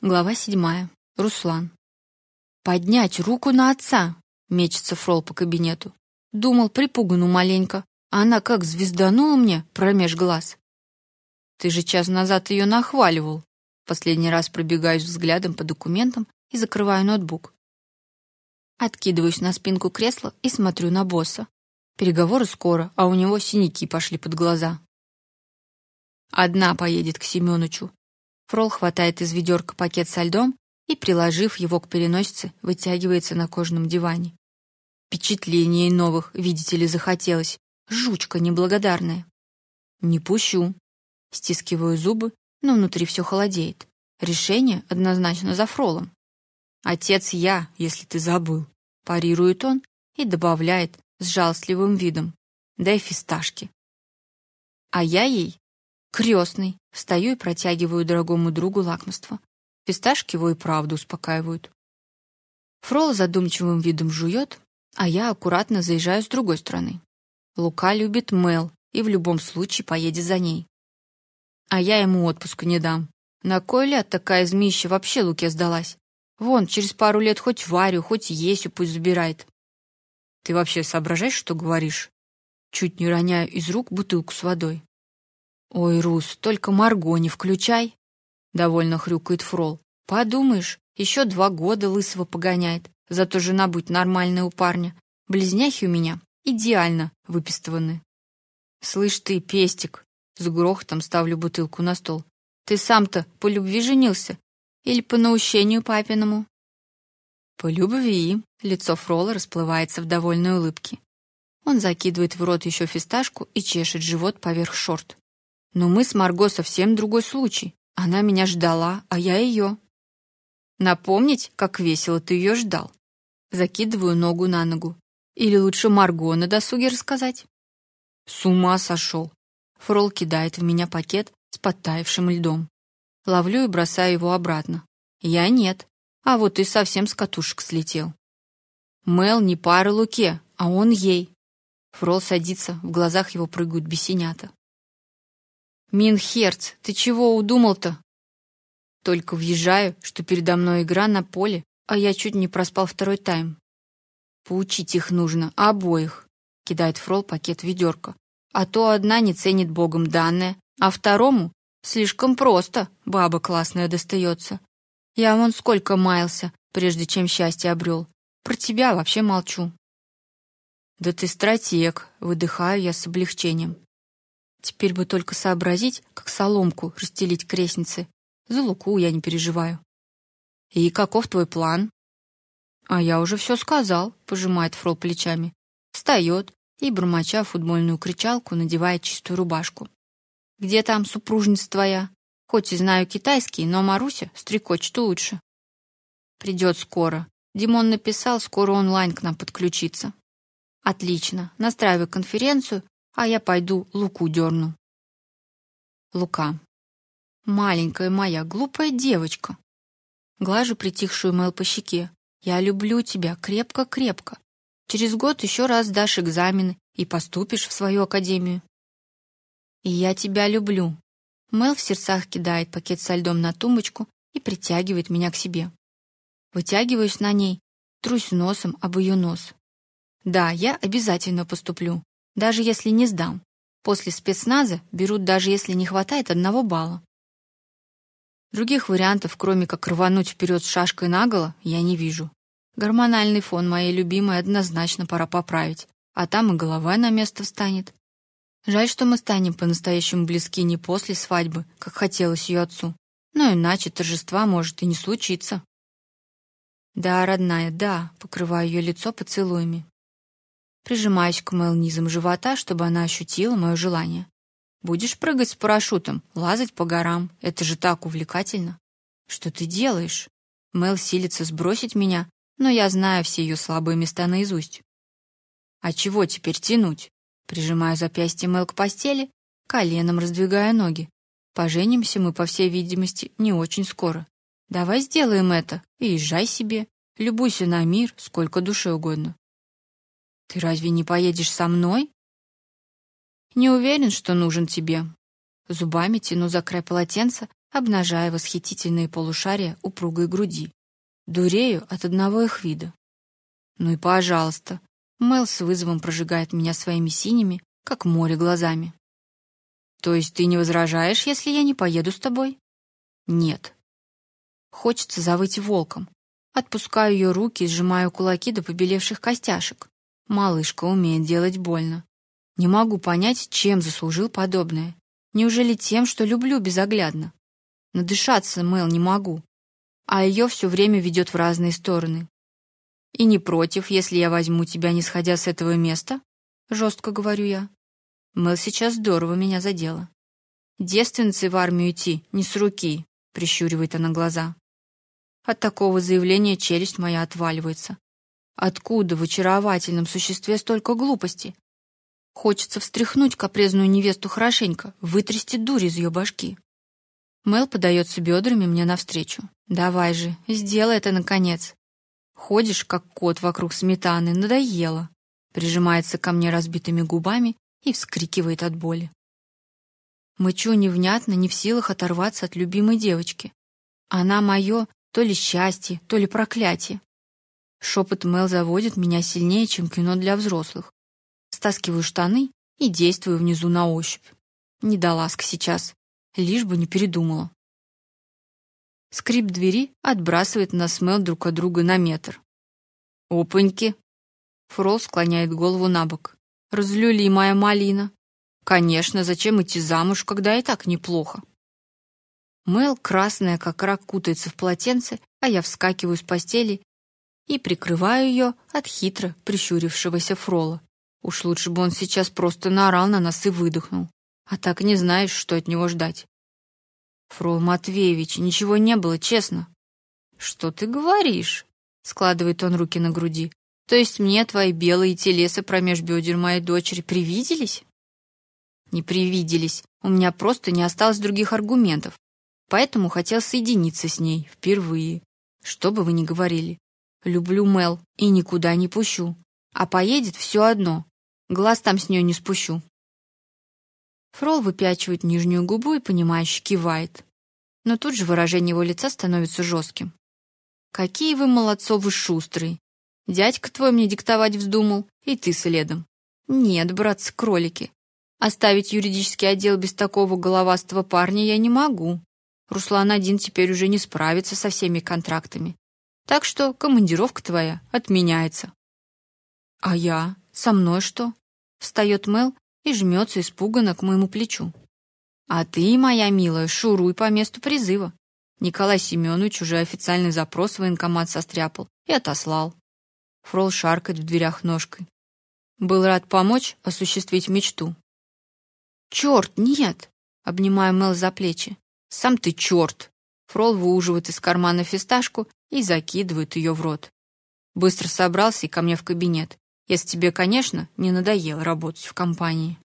Глава седьмая. Руслан. Поднять руку на отца, мечется Фрол по кабинету. Думал, припугану маленько, а она как звезданула мне промеж глаз. Ты же час назад ее нахваливал. Последний раз пробегаюсь взглядом по документам и закрываю ноутбук. Откидываюсь на спинку кресла и смотрю на босса. Переговоры скоро, а у него синяки пошли под глаза. Одна поедет к Семёнычу, Фрол хватает из ведерка пакет со льдом и, приложив его к переносице, вытягивается на кожаном диване. Впечатлений новых, видите ли, захотелось. Жучка неблагодарная. Не пущу. Стискиваю зубы, но внутри все холодеет. Решение однозначно за Фролом. Отец я, если ты забыл. Парирует он и добавляет с жалостливым видом. Дай фисташки. А я ей крестный. Встаю и протягиваю дорогому другу лакомство. Фисташки его и правду успокаивают. Фрол задумчивым видом жует, а я аккуратно заезжаю с другой стороны. Лука любит Мел и в любом случае поедет за ней. А я ему отпуска не дам. На кой ляд такая змеища вообще Луке сдалась? Вон, через пару лет хоть Варю, хоть Есю пусть забирает. Ты вообще соображаешь, что говоришь? Чуть не роняю из рук бутылку с водой. Ой, Рус, только Марго не включай, довольно хрюкает Фрол. Подумаешь, еще два года лысого погоняет. Зато жена будет нормальная у парня. Близняхи у меня идеально выпистываны. Слышь ты, пестик, с грохотом ставлю бутылку на стол. Ты сам-то по любви женился или по наущению папиному? По любви. Лицо Фрола расплывается в довольной улыбке. Он закидывает в рот еще фисташку и чешет живот поверх шорт. Но мы с Марго совсем другой случай. Она меня ждала, а я ее. Напомнить, как весело ты ее ждал. Закидываю ногу на ногу. Или лучше Марго на досуге рассказать. С ума сошел. Фрол кидает в меня пакет с подтаявшим льдом. Ловлю и бросаю его обратно. Я нет. А вот и совсем с катушек слетел. Мел не пара Луке, а он ей. Фрол садится, в глазах его прыгают бесенята. Минхерц, ты чего удумал-то? Только въезжаю, что передо мной игра на поле, а я чуть не проспал второй тайм. Поучить их нужно, обоих, кидает Фрол пакет ведерко. А то одна не ценит богом данное, а второму слишком просто баба классная достается. Я вон сколько маялся, прежде чем счастье обрел. Про тебя вообще молчу. Да ты стратег, выдыхаю я с облегчением. Теперь бы только сообразить, как соломку расстелить к крестнице. За Луку я не переживаю. И каков твой план? А я уже все сказал, пожимает Фрол плечами. Встает и, бормоча футбольную кричалку, надевает чистую рубашку. Где там супружница твоя? Хоть и знаю китайский, но Маруся стрекочет лучше. Придет скоро. Димон написал, скоро онлайн к нам подключится. Отлично. Настраивай конференцию а я пойду Луку дерну. Лука. Маленькая моя глупая девочка. Глажу притихшую Мэл по щеке. Я люблю тебя крепко-крепко. Через год еще раз сдашь экзамены и поступишь в свою академию. И я тебя люблю. Мэл в сердцах кидает пакет со льдом на тумбочку и притягивает меня к себе. Вытягиваюсь на ней, трусь носом об ее нос. Да, я обязательно поступлю даже если не сдам. После спецназа берут даже если не хватает одного балла. Других вариантов, кроме как рвануть вперед с шашкой наголо, я не вижу. Гормональный фон моей любимой однозначно пора поправить, а там и голова на место встанет. Жаль, что мы станем по-настоящему близки не после свадьбы, как хотелось ее отцу. Но иначе торжества может и не случиться. Да, родная, да, покрываю ее лицо поцелуями. Прижимаюсь к Мэл низом живота, чтобы она ощутила мое желание. Будешь прыгать с парашютом, лазать по горам. Это же так увлекательно. Что ты делаешь? Мэл силится сбросить меня, но я знаю все ее слабые места наизусть. А чего теперь тянуть? Прижимаю запястье Мэл к постели, коленом раздвигая ноги. Поженимся мы, по всей видимости, не очень скоро. Давай сделаем это и езжай себе. Любуйся на мир, сколько душе угодно. Ты разве не поедешь со мной? Не уверен, что нужен тебе. Зубами тяну за край полотенца, обнажая восхитительные полушария упругой груди. Дурею от одного их вида. Ну и пожалуйста. Мэл с вызовом прожигает меня своими синими, как море, глазами. То есть ты не возражаешь, если я не поеду с тобой? Нет. Хочется завыть волком. Отпускаю ее руки и сжимаю кулаки до побелевших костяшек. Малышка умеет делать больно. Не могу понять, чем заслужил подобное. Неужели тем, что люблю безоглядно? Надышаться, Мэл, не могу. А ее все время ведет в разные стороны. И не против, если я возьму тебя, не сходя с этого места? Жестко говорю я. Мэл сейчас здорово меня задела. Девственницей в армию идти не с руки, прищуривает она глаза. От такого заявления челюсть моя отваливается. Откуда в очаровательном существе столько глупости? Хочется встряхнуть капризную невесту хорошенько, вытрясти дурь из ее башки. Мел подается бедрами мне навстречу. Давай же, сделай это наконец. Ходишь как кот вокруг сметаны, надоело. Прижимается ко мне разбитыми губами и вскрикивает от боли. Мычу невнятно, не в силах оторваться от любимой девочки. Она мое то ли счастье, то ли проклятие. Шепот Мел заводит меня сильнее, чем кино для взрослых. Стаскиваю штаны и действую внизу на ощупь. Не до ласк сейчас, лишь бы не передумала. Скрип двери отбрасывает нас Мел друг от друга на метр. Опаньки. Фрол склоняет голову на бок. Разлюли моя малина. Конечно, зачем идти замуж, когда и так неплохо? Мел, красная как рак, кутается в полотенце, а я вскакиваю с постели и прикрываю ее от хитро прищурившегося Фрола. Уж лучше бы он сейчас просто наорал на нас и выдохнул. А так не знаешь, что от него ждать. Фрол Матвеевич, ничего не было, честно. Что ты говоришь? Складывает он руки на груди. То есть мне твои белые телеса промеж бедер моей дочери привиделись? Не привиделись. У меня просто не осталось других аргументов. Поэтому хотел соединиться с ней впервые. Что бы вы ни говорили. Люблю Мел и никуда не пущу. А поедет все одно. Глаз там с нее не спущу. Фрол выпячивает нижнюю губу и понимающе кивает. Но тут же выражение его лица становится жестким. Какие вы молодцовы шустрые. Дядька твой мне диктовать вздумал, и ты следом. Нет, братцы-кролики. Оставить юридический отдел без такого головастого парня я не могу. Руслан один теперь уже не справится со всеми контрактами. Так что командировка твоя отменяется. А я? Со мной что? Встает Мел и жмется испуганно к моему плечу. А ты, моя милая, шуруй по месту призыва. Николай Семенович уже официальный запрос в военкомат состряпал и отослал. Фрол шаркает в дверях ножкой. Был рад помочь осуществить мечту. Черт, нет! Обнимаю Мел за плечи. Сам ты черт! Фрол выуживает из кармана фисташку и закидывает ее в рот. Быстро собрался и ко мне в кабинет. Если тебе, конечно, не надоело работать в компании.